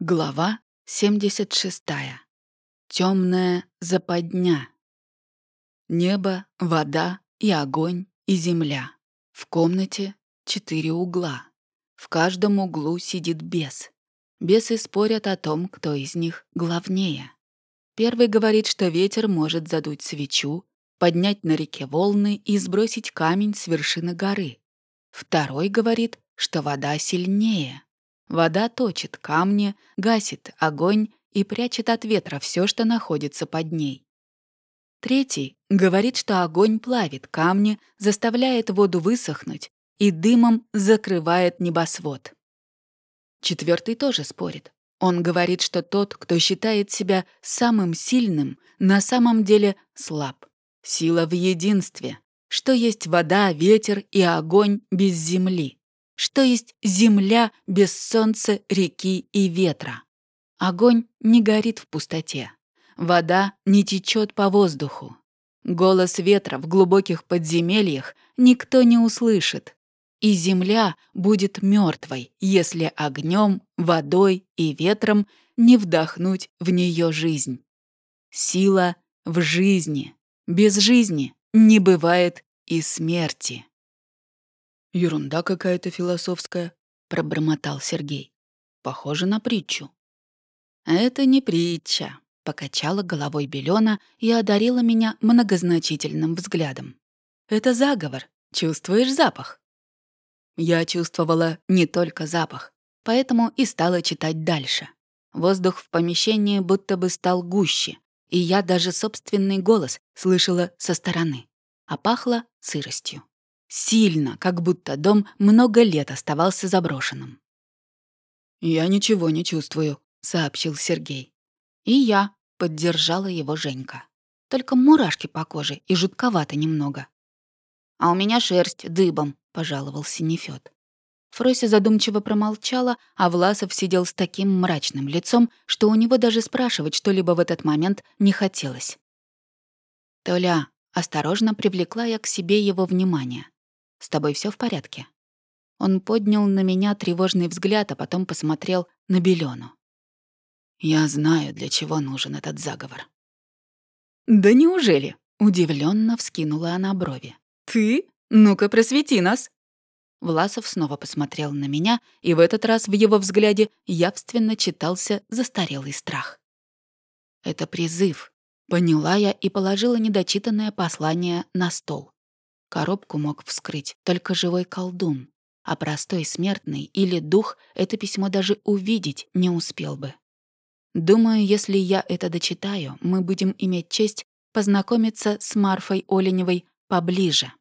Глава 76. Темная западня. Небо, вода и огонь и земля. В комнате четыре угла. В каждом углу сидит бес. Бесы спорят о том, кто из них главнее. Первый говорит, что ветер может задуть свечу, поднять на реке волны и сбросить камень с вершины горы. Второй говорит, что вода сильнее — Вода точит камни, гасит огонь и прячет от ветра все, что находится под ней. Третий говорит, что огонь плавит камни, заставляет воду высохнуть и дымом закрывает небосвод. Четвертый тоже спорит. Он говорит, что тот, кто считает себя самым сильным, на самом деле слаб. Сила в единстве, что есть вода, ветер и огонь без земли что есть земля без солнца, реки и ветра. Огонь не горит в пустоте. Вода не течет по воздуху. Голос ветра в глубоких подземельях никто не услышит. И земля будет мертвой, если огнем, водой и ветром не вдохнуть в нее жизнь. Сила в жизни. Без жизни не бывает и смерти. «Ерунда какая-то философская», — пробормотал Сергей. «Похоже на притчу». «Это не притча», — покачала головой Белена и одарила меня многозначительным взглядом. «Это заговор. Чувствуешь запах?» Я чувствовала не только запах, поэтому и стала читать дальше. Воздух в помещении будто бы стал гуще, и я даже собственный голос слышала со стороны, а пахло сыростью. Сильно, как будто дом много лет оставался заброшенным. «Я ничего не чувствую», — сообщил Сергей. «И я», — поддержала его Женька. «Только мурашки по коже и жутковато немного». «А у меня шерсть дыбом», — пожаловался Нефёд. Фрося задумчиво промолчала, а Власов сидел с таким мрачным лицом, что у него даже спрашивать что-либо в этот момент не хотелось. «Толя», — осторожно привлекла я к себе его внимание. С тобой все в порядке?» Он поднял на меня тревожный взгляд, а потом посмотрел на Белену. «Я знаю, для чего нужен этот заговор». «Да неужели?» — удивленно вскинула она брови. «Ты? Ну-ка, просвети нас!» Власов снова посмотрел на меня, и в этот раз в его взгляде явственно читался застарелый страх. «Это призыв», — поняла я и положила недочитанное послание на стол. Коробку мог вскрыть только живой колдун, а простой смертный или дух это письмо даже увидеть не успел бы. Думаю, если я это дочитаю, мы будем иметь честь познакомиться с Марфой Оленевой поближе.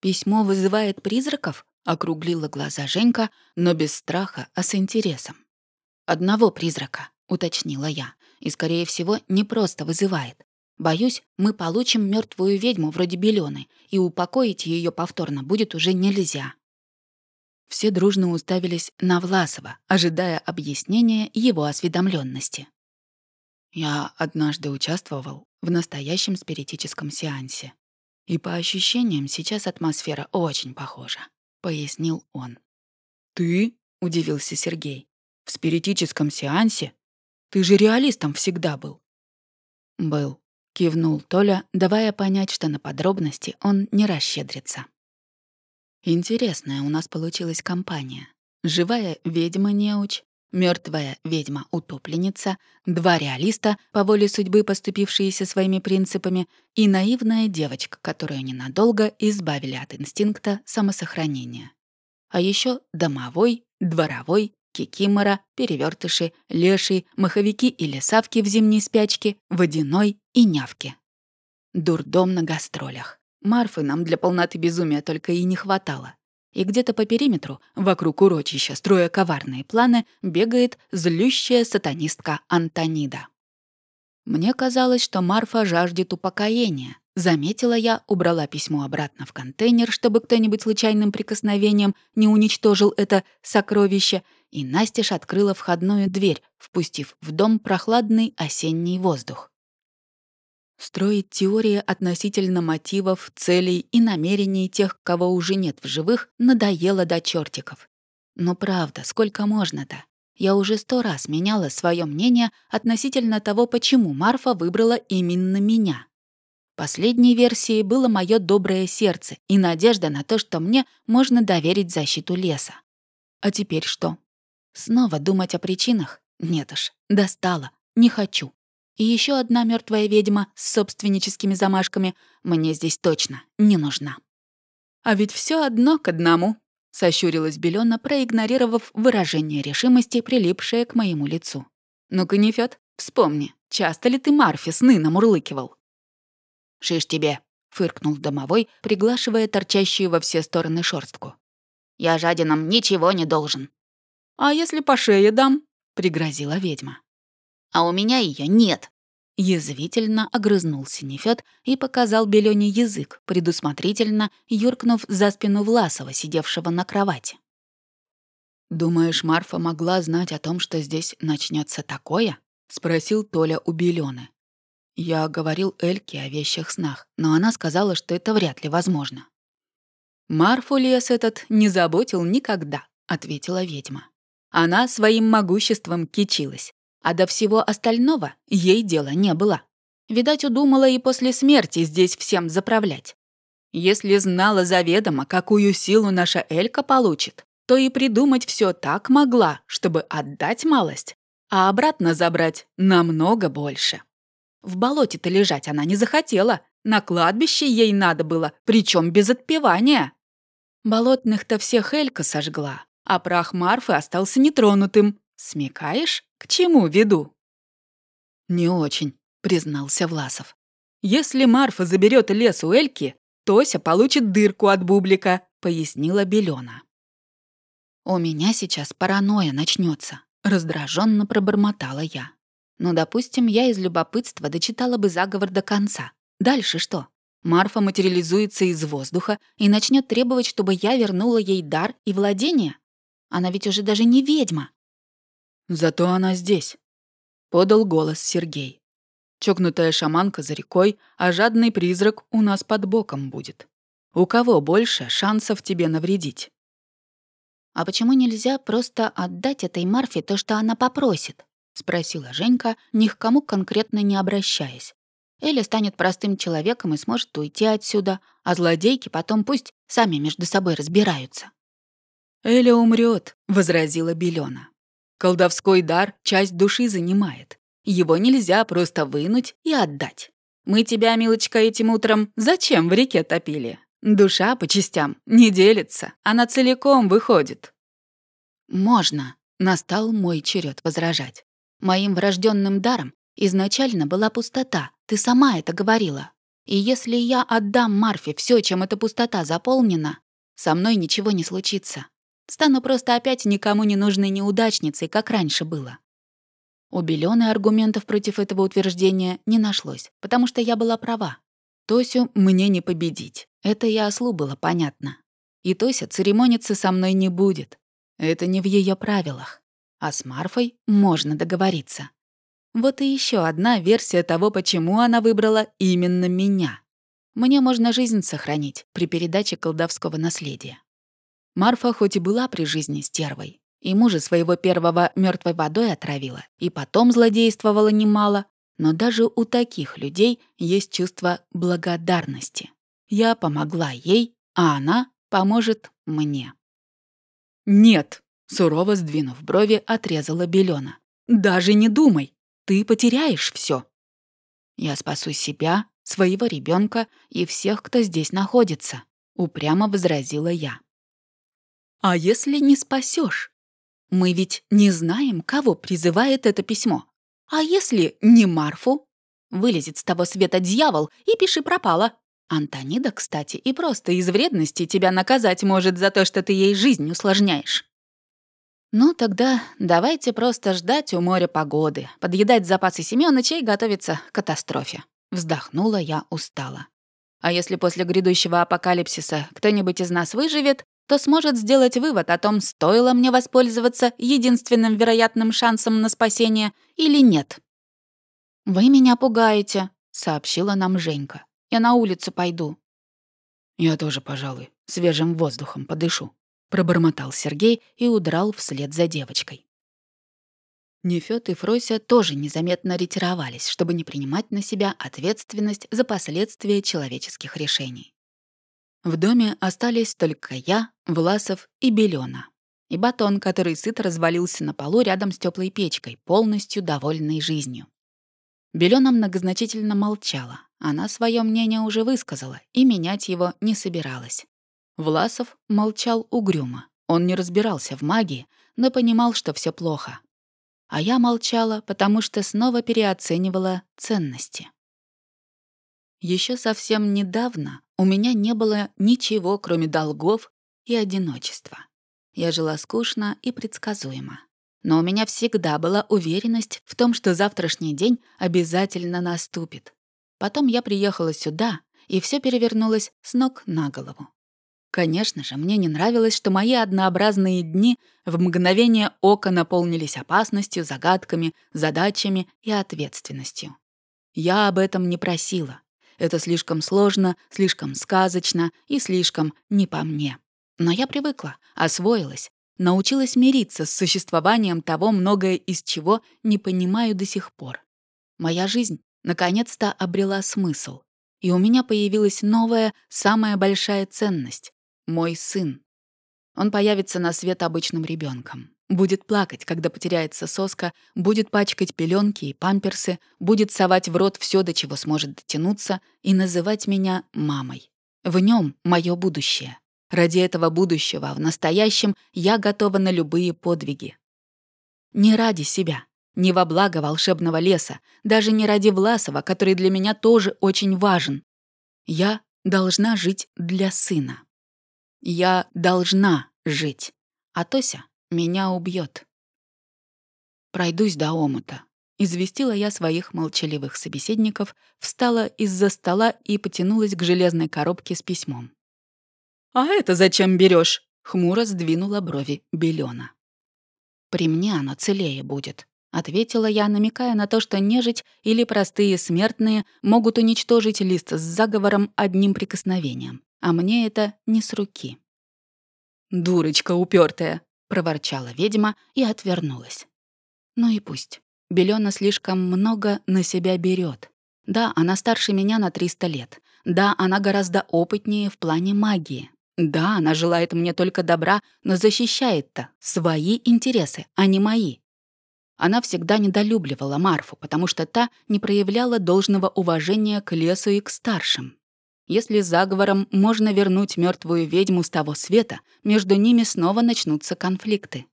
«Письмо вызывает призраков?» — округлила глаза Женька, но без страха, а с интересом. «Одного призрака», — уточнила я, «и, скорее всего, не просто вызывает. Боюсь, мы получим мертвую ведьму вроде Белены, и упокоить ее повторно будет уже нельзя. Все дружно уставились на Власова, ожидая объяснения его осведомленности. Я однажды участвовал в настоящем спиритическом сеансе. И по ощущениям сейчас атмосфера очень похожа, пояснил он. Ты? удивился Сергей. В спиритическом сеансе? Ты же реалистом всегда был. Был, Кивнул Толя, давая понять, что на подробности он не расщедрится. Интересная у нас получилась компания. Живая ведьма-неуч, мертвая ведьма-утопленница, два реалиста, по воле судьбы поступившиеся своими принципами, и наивная девочка, которую ненадолго избавили от инстинкта самосохранения. А еще домовой, дворовой кикимора, перевертыши, леший, маховики или савки в зимней спячке, водяной и нявки. Дурдом на гастролях. Марфы нам для полноты безумия только и не хватало. И где-то по периметру, вокруг урочища, строя коварные планы, бегает злющая сатанистка Антонида. Мне казалось, что Марфа жаждет упокоения. Заметила я, убрала письмо обратно в контейнер, чтобы кто-нибудь случайным прикосновением не уничтожил это сокровище, и Настеж открыла входную дверь, впустив в дом прохладный осенний воздух. Строить теории относительно мотивов, целей и намерений тех, кого уже нет в живых, надоело до чертиков. Но правда, сколько можно-то? Я уже сто раз меняла свое мнение относительно того, почему Марфа выбрала именно меня. Последней версией было мое доброе сердце и надежда на то, что мне можно доверить защиту леса. А теперь что? Снова думать о причинах? Нет уж, достала, не хочу. И еще одна мертвая ведьма с собственническими замашками мне здесь точно не нужна. А ведь все одно к одному, сощурилась Белена, проигнорировав выражение решимости, прилипшее к моему лицу. Ну-ка, Нефёд, вспомни, часто ли ты Марфе сны намурлыкивал? «Шиш тебе!» — фыркнул домовой, приглашивая торчащую во все стороны шорстку. «Я жадинам ничего не должен». «А если по шее дам?» — пригрозила ведьма. «А у меня ее нет!» Язвительно огрызнулся Нефёд и показал Белёне язык, предусмотрительно юркнув за спину Власова, сидевшего на кровати. «Думаешь, Марфа могла знать о том, что здесь начнется такое?» — спросил Толя у Белёны. Я говорил Эльке о вещах снах, но она сказала, что это вряд ли возможно. «Марфу лес этот не заботил никогда», — ответила ведьма. Она своим могуществом кичилась, а до всего остального ей дела не было. Видать, удумала и после смерти здесь всем заправлять. Если знала заведомо, какую силу наша Элька получит, то и придумать все так могла, чтобы отдать малость, а обратно забрать намного больше. В болоте-то лежать она не захотела. На кладбище ей надо было, причем без отпевания. Болотных-то всех Элька сожгла, а прах Марфы остался нетронутым. Смекаешь, к чему веду? «Не очень», — признался Власов. «Если Марфа заберет лес у Эльки, Тося получит дырку от бублика», — пояснила Белена. «У меня сейчас паранойя начнется, раздраженно пробормотала я. Ну, допустим, я из любопытства дочитала бы заговор до конца. Дальше что? Марфа материализуется из воздуха и начнет требовать, чтобы я вернула ей дар и владение? Она ведь уже даже не ведьма. Зато она здесь, подал голос Сергей. Чокнутая шаманка за рекой, а жадный призрак у нас под боком будет. У кого больше шансов тебе навредить? А почему нельзя просто отдать этой Марфе то, что она попросит? — спросила Женька, ни к кому конкретно не обращаясь. Эля станет простым человеком и сможет уйти отсюда, а злодейки потом пусть сами между собой разбираются. «Эля умрет, возразила Белена. «Колдовской дар часть души занимает. Его нельзя просто вынуть и отдать. Мы тебя, милочка, этим утром зачем в реке топили? Душа по частям не делится, она целиком выходит». «Можно», — настал мой черед возражать. Моим врожденным даром изначально была пустота, ты сама это говорила. И если я отдам Марфе все, чем эта пустота заполнена, со мной ничего не случится. Стану просто опять никому не нужной неудачницей, как раньше было. У Белёны аргументов против этого утверждения не нашлось, потому что я была права. Тосю мне не победить. Это и ослу было понятно. И Тося церемониться со мной не будет. Это не в ее правилах а с Марфой можно договориться. Вот и еще одна версия того, почему она выбрала именно меня. Мне можно жизнь сохранить при передаче колдовского наследия. Марфа хоть и была при жизни стервой, и мужа своего первого мертвой водой отравила, и потом злодействовала немало, но даже у таких людей есть чувство благодарности. Я помогла ей, а она поможет мне. «Нет», Сурово сдвинув брови, отрезала Белена. «Даже не думай! Ты потеряешь все. Я спасу себя, своего ребенка и всех, кто здесь находится», — упрямо возразила я. «А если не спасешь? Мы ведь не знаем, кого призывает это письмо. А если не Марфу? Вылезет с того света дьявол и пиши пропало. Антонида, кстати, и просто из вредности тебя наказать может за то, что ты ей жизнь усложняешь. Ну, тогда давайте просто ждать у моря погоды, подъедать запасы Семёныча и готовиться к катастрофе. Вздохнула я устало. А если после грядущего апокалипсиса кто-нибудь из нас выживет, то сможет сделать вывод о том, стоило мне воспользоваться единственным вероятным шансом на спасение или нет. «Вы меня пугаете», — сообщила нам Женька. «Я на улицу пойду». «Я тоже, пожалуй, свежим воздухом подышу», пробормотал Сергей и удрал вслед за девочкой. Нефёд и Фрося тоже незаметно ретировались, чтобы не принимать на себя ответственность за последствия человеческих решений. В доме остались только я, Власов и Белена. И батон, который сыто развалился на полу рядом с теплой печкой, полностью довольной жизнью. Белена многозначительно молчала. Она свое мнение уже высказала и менять его не собиралась. Власов молчал угрюмо. Он не разбирался в магии, но понимал, что все плохо. А я молчала, потому что снова переоценивала ценности. Еще совсем недавно у меня не было ничего, кроме долгов и одиночества. Я жила скучно и предсказуемо. Но у меня всегда была уверенность в том, что завтрашний день обязательно наступит. Потом я приехала сюда, и все перевернулось с ног на голову. Конечно же, мне не нравилось, что мои однообразные дни в мгновение ока наполнились опасностью, загадками, задачами и ответственностью. Я об этом не просила. Это слишком сложно, слишком сказочно и слишком не по мне. Но я привыкла, освоилась, научилась мириться с существованием того, многое из чего не понимаю до сих пор. Моя жизнь наконец-то обрела смысл. И у меня появилась новая, самая большая ценность — мой сын. Он появится на свет обычным ребенком. Будет плакать, когда потеряется соска, будет пачкать пеленки и памперсы, будет совать в рот все, до чего сможет дотянуться, и называть меня мамой. В нем мое будущее. Ради этого будущего в настоящем я готова на любые подвиги. Не ради себя, не во благо волшебного леса, даже не ради Власова, который для меня тоже очень важен. Я должна жить для сына. Я должна жить. А Тося меня убьет. Пройдусь до омута. Известила я своих молчаливых собеседников, встала из-за стола и потянулась к железной коробке с письмом. «А это зачем берешь? хмуро сдвинула брови Белена. «При мне оно целее будет», — ответила я, намекая на то, что нежить или простые смертные могут уничтожить лист с заговором одним прикосновением, а мне это не с руки. «Дурочка упертая, проворчала ведьма и отвернулась. Ну и пусть. Белена слишком много на себя берет. Да, она старше меня на 300 лет. Да, она гораздо опытнее в плане магии. Да, она желает мне только добра, но защищает-то свои интересы, а не мои. Она всегда недолюбливала Марфу, потому что та не проявляла должного уважения к лесу и к старшим. Если заговором можно вернуть мертвую ведьму с того света, между ними снова начнутся конфликты.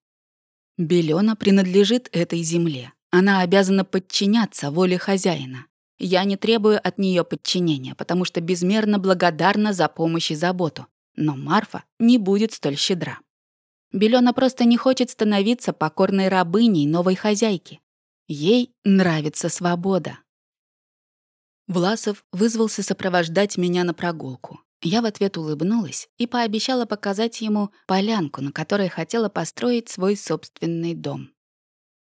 Белена принадлежит этой земле. Она обязана подчиняться воле хозяина. Я не требую от нее подчинения, потому что безмерно благодарна за помощь и заботу. Но Марфа не будет столь щедра. Белена просто не хочет становиться покорной рабыней новой хозяйки. Ей нравится свобода. Власов вызвался сопровождать меня на прогулку. Я в ответ улыбнулась и пообещала показать ему полянку, на которой хотела построить свой собственный дом.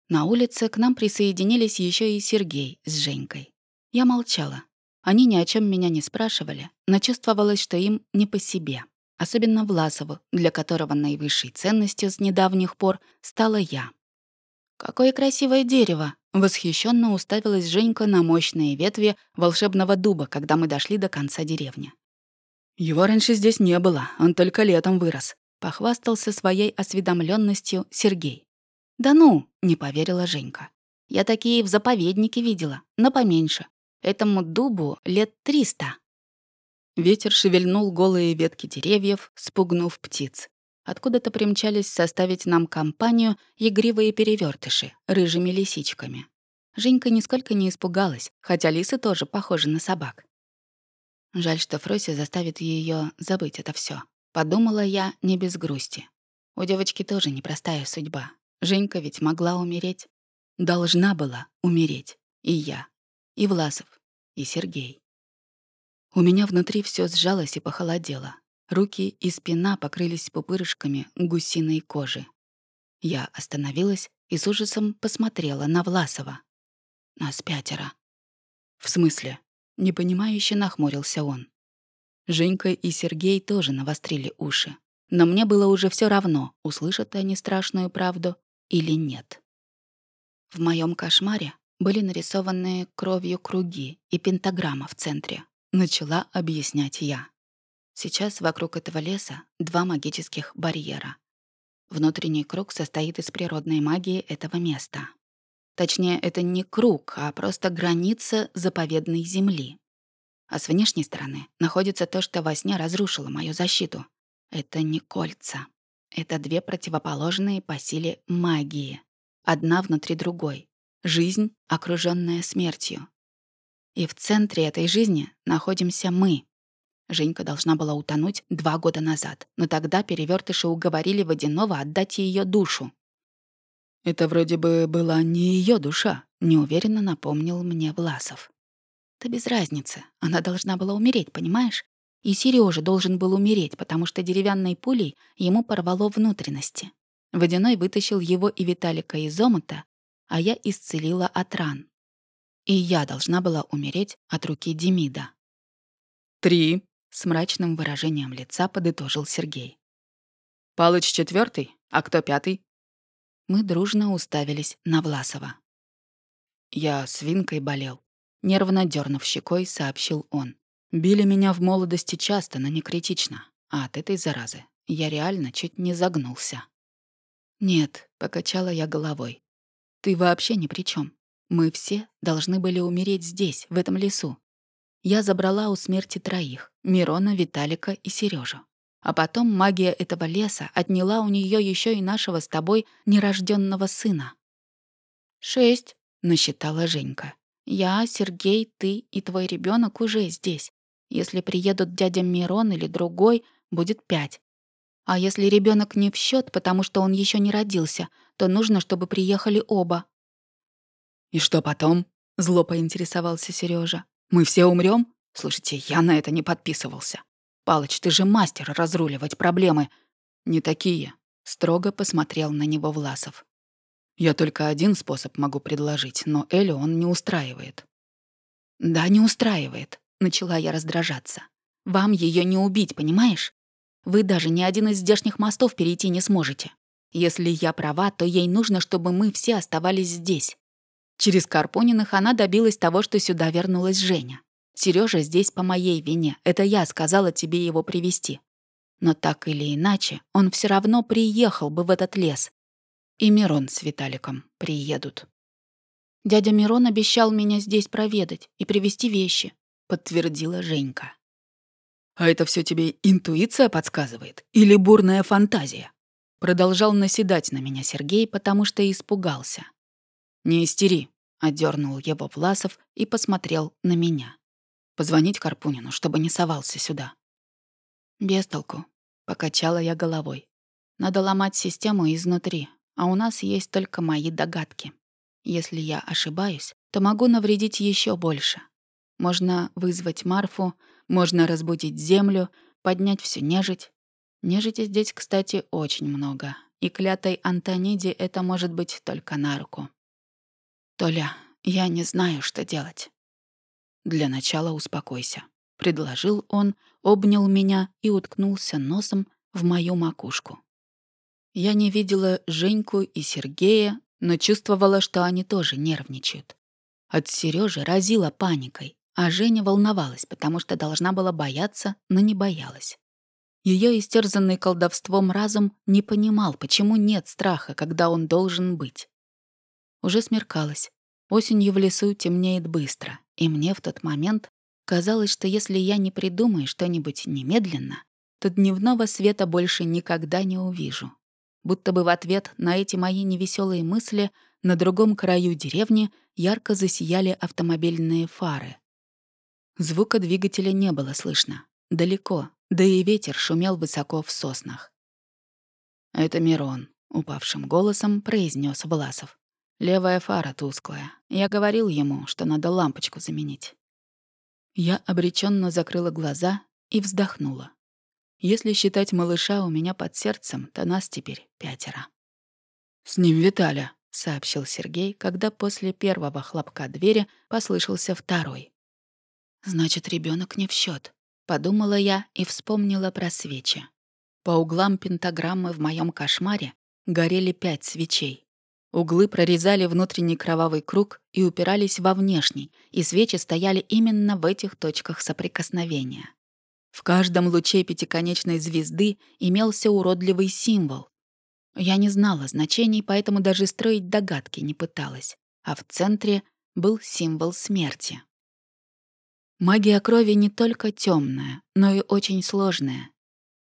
На улице к нам присоединились еще и Сергей с Женькой. Я молчала. Они ни о чем меня не спрашивали, но чувствовалось, что им не по себе. Особенно Власову, для которого наивысшей ценностью с недавних пор стала я. «Какое красивое дерево!» Восхищенно уставилась Женька на мощные ветви волшебного дуба, когда мы дошли до конца деревни. «Его раньше здесь не было, он только летом вырос», — похвастался своей осведомленностью Сергей. «Да ну!» — не поверила Женька. «Я такие в заповеднике видела, но поменьше. Этому дубу лет триста». Ветер шевельнул голые ветки деревьев, спугнув птиц. Откуда-то примчались составить нам компанию игривые перевертыши рыжими лисичками. Женька нисколько не испугалась, хотя лисы тоже похожи на собак. Жаль, что Фрося заставит ее забыть это все. Подумала я не без грусти. У девочки тоже непростая судьба. Женька ведь могла умереть. Должна была умереть. И я, и Власов, и Сергей. У меня внутри все сжалось и похолодело. Руки и спина покрылись пупырышками гусиной кожи. Я остановилась и с ужасом посмотрела на Власова. Нас пятеро. В смысле? Непонимающе нахмурился он. Женька и Сергей тоже навострили уши. Но мне было уже все равно, услышат они страшную правду или нет. В моем кошмаре были нарисованы кровью круги и пентаграмма в центре. Начала объяснять я. Сейчас вокруг этого леса два магических барьера. Внутренний круг состоит из природной магии этого места. Точнее, это не круг, а просто граница заповедной земли. А с внешней стороны находится то, что во сне разрушило мою защиту. Это не кольца. Это две противоположные по силе магии. Одна внутри другой. Жизнь, окруженная смертью. И в центре этой жизни находимся мы. Женька должна была утонуть два года назад, но тогда перевертыши уговорили Водянова отдать ее душу. «Это вроде бы была не ее душа», — неуверенно напомнил мне Власов. «Да без разницы. Она должна была умереть, понимаешь? И Сережа должен был умереть, потому что деревянной пулей ему порвало внутренности. Водяной вытащил его и Виталика из омута, а я исцелила от ран. И я должна была умереть от руки Демида. «Три», — с мрачным выражением лица подытожил Сергей. «Палыч четвертый, а кто пятый?» Мы дружно уставились на Власова. «Я свинкой болел», — нервно дернув щекой, сообщил он. Били меня в молодости часто, но не критично. А от этой заразы я реально чуть не загнулся. «Нет», — покачала я головой. «Ты вообще ни при чем. Мы все должны были умереть здесь, в этом лесу. Я забрала у смерти троих — Мирона, Виталика и Сережу. А потом магия этого леса отняла у нее еще и нашего с тобой нерожденного сына». «Шесть», — насчитала Женька. «Я, Сергей, ты и твой ребенок уже здесь. Если приедут дядя Мирон или другой, будет пять. А если ребенок не в счет, потому что он еще не родился, то нужно, чтобы приехали оба. И что потом? Зло поинтересовался Сережа. Мы все умрем? Слушайте, я на это не подписывался. Палыч, ты же мастер разруливать проблемы. Не такие. Строго посмотрел на него Власов. Я только один способ могу предложить, но Элю он не устраивает. Да, не устраивает. Начала я раздражаться. «Вам ее не убить, понимаешь? Вы даже ни один из здешних мостов перейти не сможете. Если я права, то ей нужно, чтобы мы все оставались здесь». Через Карпуниных она добилась того, что сюда вернулась Женя. Сережа здесь по моей вине. Это я сказала тебе его привести. Но так или иначе, он все равно приехал бы в этот лес. И Мирон с Виталиком приедут. Дядя Мирон обещал меня здесь проведать и привезти вещи подтвердила Женька. «А это все тебе интуиция подсказывает? Или бурная фантазия?» Продолжал наседать на меня Сергей, потому что испугался. «Не истери», — одернул его Власов и посмотрел на меня. «Позвонить Карпунину, чтобы не совался сюда». «Без толку», — покачала я головой. «Надо ломать систему изнутри, а у нас есть только мои догадки. Если я ошибаюсь, то могу навредить еще больше. Можно вызвать Марфу, можно разбудить землю, поднять всю нежить. Нежити здесь, кстати, очень много. И клятой Антониде это может быть только на руку. «Толя, я не знаю, что делать». «Для начала успокойся», — предложил он, обнял меня и уткнулся носом в мою макушку. Я не видела Женьку и Сергея, но чувствовала, что они тоже нервничают. От Сережи разило паникой. А Женя волновалась, потому что должна была бояться, но не боялась. Ее истерзанный колдовством разум не понимал, почему нет страха, когда он должен быть. Уже смеркалось. Осенью в лесу темнеет быстро, и мне в тот момент казалось, что если я не придумаю что-нибудь немедленно, то дневного света больше никогда не увижу. Будто бы в ответ на эти мои невеселые мысли на другом краю деревни ярко засияли автомобильные фары. Звука двигателя не было слышно. Далеко, да и ветер шумел высоко в соснах. «Это Мирон», — упавшим голосом произнес Власов. «Левая фара тусклая. Я говорил ему, что надо лампочку заменить». Я обреченно закрыла глаза и вздохнула. Если считать малыша у меня под сердцем, то нас теперь пятеро. «С ним Виталя», — сообщил Сергей, когда после первого хлопка двери послышался второй. Значит, ребенок не в счет, подумала я и вспомнила про свечи. По углам пентаграммы в моем кошмаре горели пять свечей. Углы прорезали внутренний кровавый круг и упирались во внешний, и свечи стояли именно в этих точках соприкосновения. В каждом луче пятиконечной звезды имелся уродливый символ. Я не знала значений, поэтому даже строить догадки не пыталась. А в центре был символ смерти. Магия крови не только темная, но и очень сложная.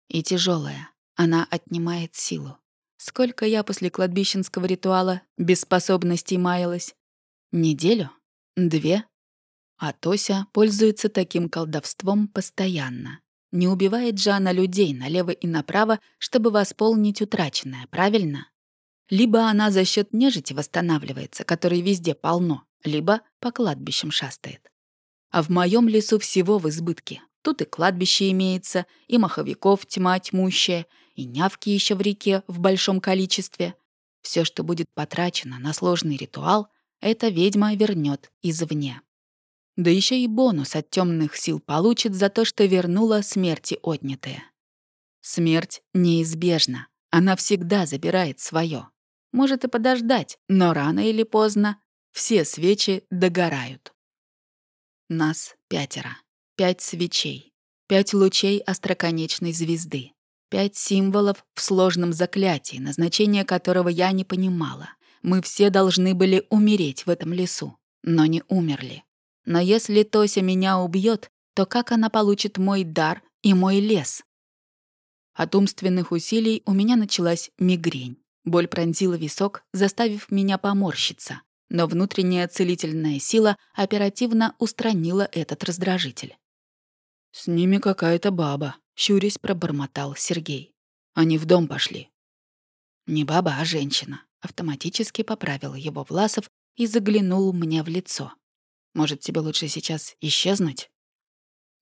И тяжелая. Она отнимает силу. Сколько я после кладбищенского ритуала без способностей маялась? Неделю? Две? А Тося пользуется таким колдовством постоянно. Не убивает же она людей налево и направо, чтобы восполнить утраченное, правильно? Либо она за счет нежити восстанавливается, которой везде полно, либо по кладбищам шастает. А в моем лесу всего в избытке. Тут и кладбище имеется, и маховиков тьма тьмущая, и нявки еще в реке в большом количестве. Все, что будет потрачено на сложный ритуал, эта ведьма вернет извне. Да еще и бонус от темных сил получит за то, что вернула смерти отнятые. Смерть неизбежна. Она всегда забирает свое. Может и подождать, но рано или поздно все свечи догорают. Нас пятеро. Пять свечей. Пять лучей остроконечной звезды. Пять символов в сложном заклятии, назначение которого я не понимала. Мы все должны были умереть в этом лесу, но не умерли. Но если Тося меня убьет, то как она получит мой дар и мой лес? От умственных усилий у меня началась мигрень. Боль пронзила висок, заставив меня поморщиться. Но внутренняя целительная сила оперативно устранила этот раздражитель. «С ними какая-то баба», щурясь пробормотал Сергей. Они в дом пошли. Не баба, а женщина. Автоматически поправил его Власов и заглянул мне в лицо. Может, тебе лучше сейчас исчезнуть?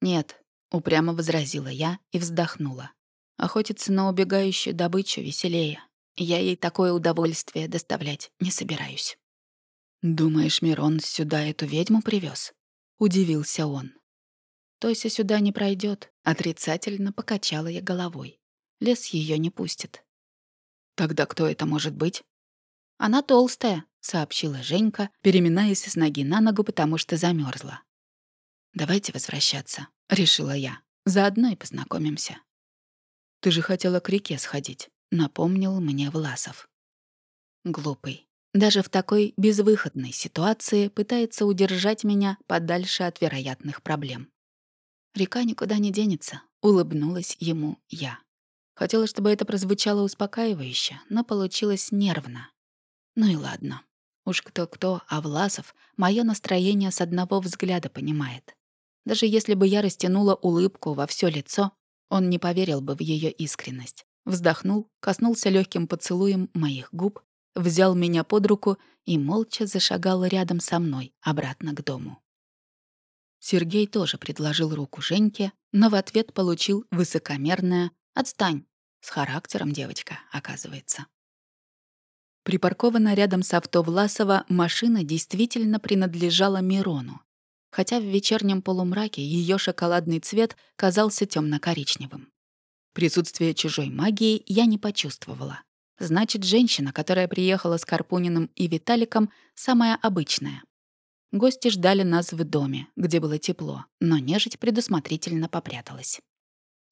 Нет, упрямо возразила я и вздохнула. Охотиться на убегающую добычу веселее. Я ей такое удовольствие доставлять не собираюсь. «Думаешь, Мирон сюда эту ведьму привез? удивился он. Тося сюда не пройдет, отрицательно покачала я головой. Лес ее не пустит. Тогда кто это может быть? Она толстая, сообщила Женька, переминаясь с ноги на ногу, потому что замерзла. Давайте возвращаться, решила я. Заодно и познакомимся. Ты же хотела к реке сходить, напомнил мне Власов. Глупый. Даже в такой безвыходной ситуации пытается удержать меня подальше от вероятных проблем. Река никуда не денется, улыбнулась ему я. Хотела, чтобы это прозвучало успокаивающе, но получилось нервно. Ну и ладно. Уж кто-кто, а Власов мое настроение с одного взгляда понимает. Даже если бы я растянула улыбку во все лицо, он не поверил бы в ее искренность. Вздохнул, коснулся легким поцелуем моих губ, взял меня под руку и молча зашагал рядом со мной обратно к дому. Сергей тоже предложил руку Женьке, но в ответ получил высокомерное «Отстань!» С характером девочка, оказывается. Припаркована рядом с авто Власова машина действительно принадлежала Мирону, хотя в вечернем полумраке ее шоколадный цвет казался темно коричневым Присутствие чужой магии я не почувствовала. Значит, женщина, которая приехала с Карпуниным и Виталиком, самая обычная. Гости ждали нас в доме, где было тепло, но нежить предусмотрительно попряталась.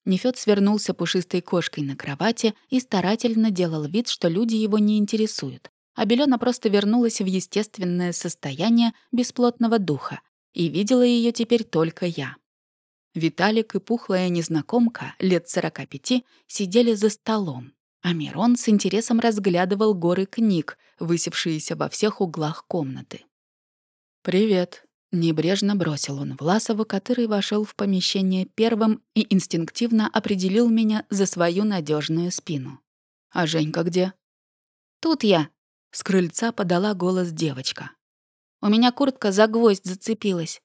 Нефёд свернулся пушистой кошкой на кровати и старательно делал вид, что люди его не интересуют. А Белена просто вернулась в естественное состояние бесплотного духа, и видела ее теперь только я. Виталик и пухлая незнакомка лет сорока пяти сидели за столом, а Мирон с интересом разглядывал горы книг, высевшиеся во всех углах комнаты. «Привет», — небрежно бросил он Власову, который вошел в помещение первым и инстинктивно определил меня за свою надежную спину. «А Женька где?» «Тут я», — с крыльца подала голос девочка. «У меня куртка за гвоздь зацепилась».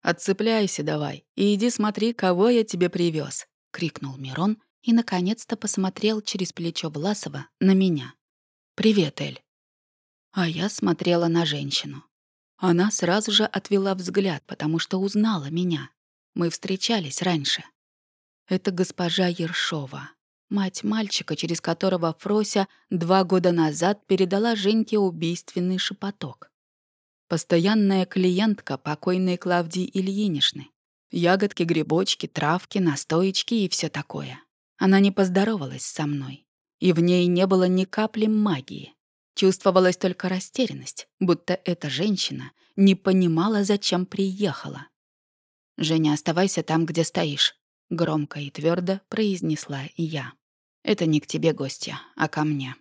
«Отцепляйся давай и иди смотри, кого я тебе привез, крикнул Мирон и, наконец-то, посмотрел через плечо Власова на меня. «Привет, Эль». А я смотрела на женщину. Она сразу же отвела взгляд, потому что узнала меня. Мы встречались раньше. Это госпожа Ершова. Мать мальчика, через которого Фрося два года назад передала Женьке убийственный шепоток. Постоянная клиентка покойной Клавдии Ильиничны. Ягодки, грибочки, травки, настоечки и все такое. Она не поздоровалась со мной. И в ней не было ни капли магии. Чувствовалась только растерянность, будто эта женщина не понимала, зачем приехала. «Женя, оставайся там, где стоишь», — громко и твердо произнесла я. «Это не к тебе, гостья, а ко мне».